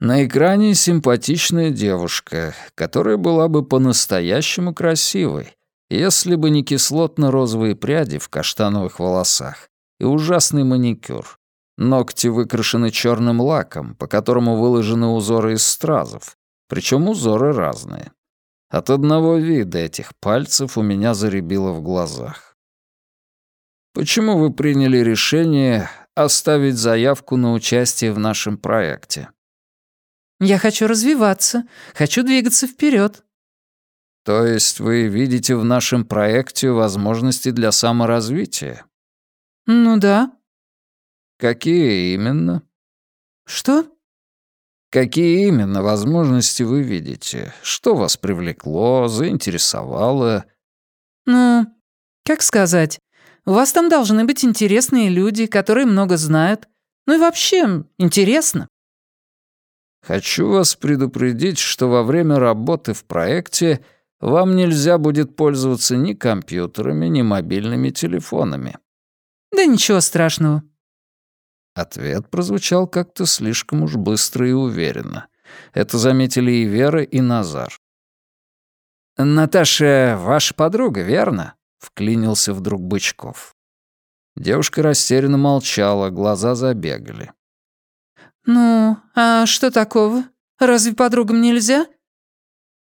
На экране симпатичная девушка, которая была бы по-настоящему красивой, если бы не кислотно-розовые пряди в каштановых волосах и ужасный маникюр. Ногти выкрашены черным лаком, по которому выложены узоры из стразов, причем узоры разные. От одного вида этих пальцев у меня заребило в глазах. Почему вы приняли решение оставить заявку на участие в нашем проекте? Я хочу развиваться, хочу двигаться вперед. То есть вы видите в нашем проекте возможности для саморазвития? Ну да. Какие именно? Что? Какие именно возможности вы видите? Что вас привлекло, заинтересовало? Ну, как сказать? У вас там должны быть интересные люди, которые много знают. Ну и вообще, интересно. Хочу вас предупредить, что во время работы в проекте вам нельзя будет пользоваться ни компьютерами, ни мобильными телефонами. Да ничего страшного. Ответ прозвучал как-то слишком уж быстро и уверенно. Это заметили и Вера, и Назар. «Наташа ваша подруга, верно?» — вклинился вдруг Бычков. Девушка растерянно молчала, глаза забегали. «Ну, а что такого? Разве подругам нельзя?»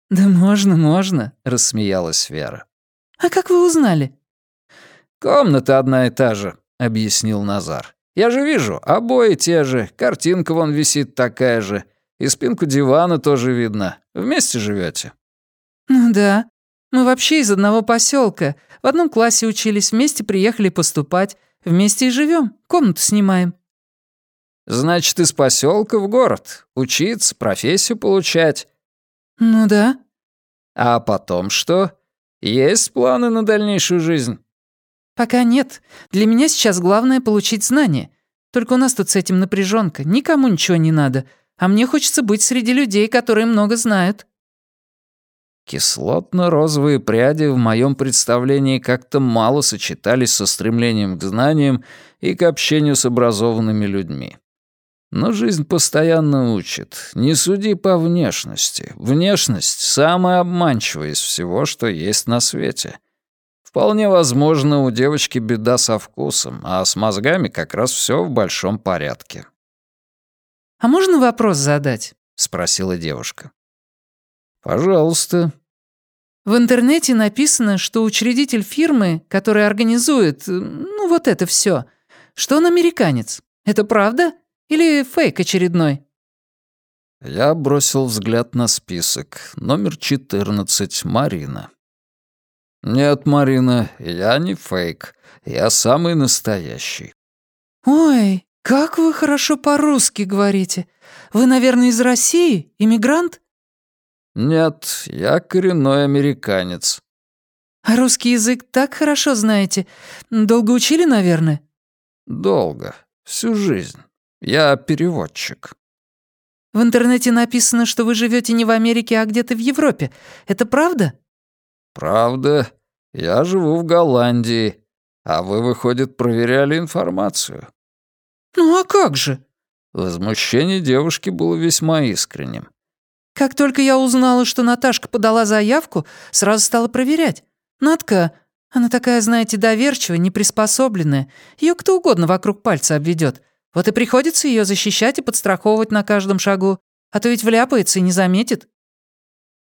«Да можно, можно», — рассмеялась Вера. «А как вы узнали?» «Комната одна и та же», — объяснил Назар. «Я же вижу, обои те же, картинка вон висит такая же, и спинку дивана тоже видно. Вместе живете? «Ну да. Мы вообще из одного поселка. В одном классе учились, вместе приехали поступать. Вместе и живем, комнату снимаем». Значит, из поселка в город. Учиться, профессию получать. Ну да. А потом что? Есть планы на дальнейшую жизнь? Пока нет. Для меня сейчас главное получить знания. Только у нас тут с этим напряженка. Никому ничего не надо. А мне хочется быть среди людей, которые много знают. Кислотно-розовые пряди в моем представлении как-то мало сочетались со стремлением к знаниям и к общению с образованными людьми. Но жизнь постоянно учит. Не суди по внешности. Внешность — самая обманчивая из всего, что есть на свете. Вполне возможно, у девочки беда со вкусом, а с мозгами как раз все в большом порядке. «А можно вопрос задать?» — спросила девушка. «Пожалуйста». В интернете написано, что учредитель фирмы, которая организует, ну, вот это все, что он американец. Это правда? Или фейк очередной?» Я бросил взгляд на список. Номер 14, Марина. «Нет, Марина, я не фейк. Я самый настоящий». «Ой, как вы хорошо по-русски говорите. Вы, наверное, из России? Иммигрант?» «Нет, я коренной американец». «А русский язык так хорошо знаете. Долго учили, наверное?» «Долго. Всю жизнь». Я переводчик». «В интернете написано, что вы живете не в Америке, а где-то в Европе. Это правда?» «Правда. Я живу в Голландии. А вы, выходит, проверяли информацию». «Ну а как же?» Возмущение девушки было весьма искренним. «Как только я узнала, что Наташка подала заявку, сразу стала проверять. Натка, она такая, знаете, доверчивая, неприспособленная. Ее кто угодно вокруг пальца обведет. Вот и приходится ее защищать и подстраховывать на каждом шагу, а то ведь вляпается и не заметит».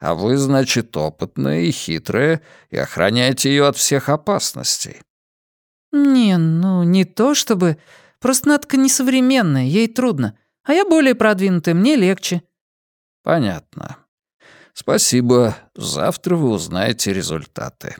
«А вы, значит, опытная и хитрая, и охраняете ее от всех опасностей». «Не, ну, не то чтобы. Просто Надка несовременная, ей трудно. А я более продвинутая, мне легче». «Понятно. Спасибо. Завтра вы узнаете результаты».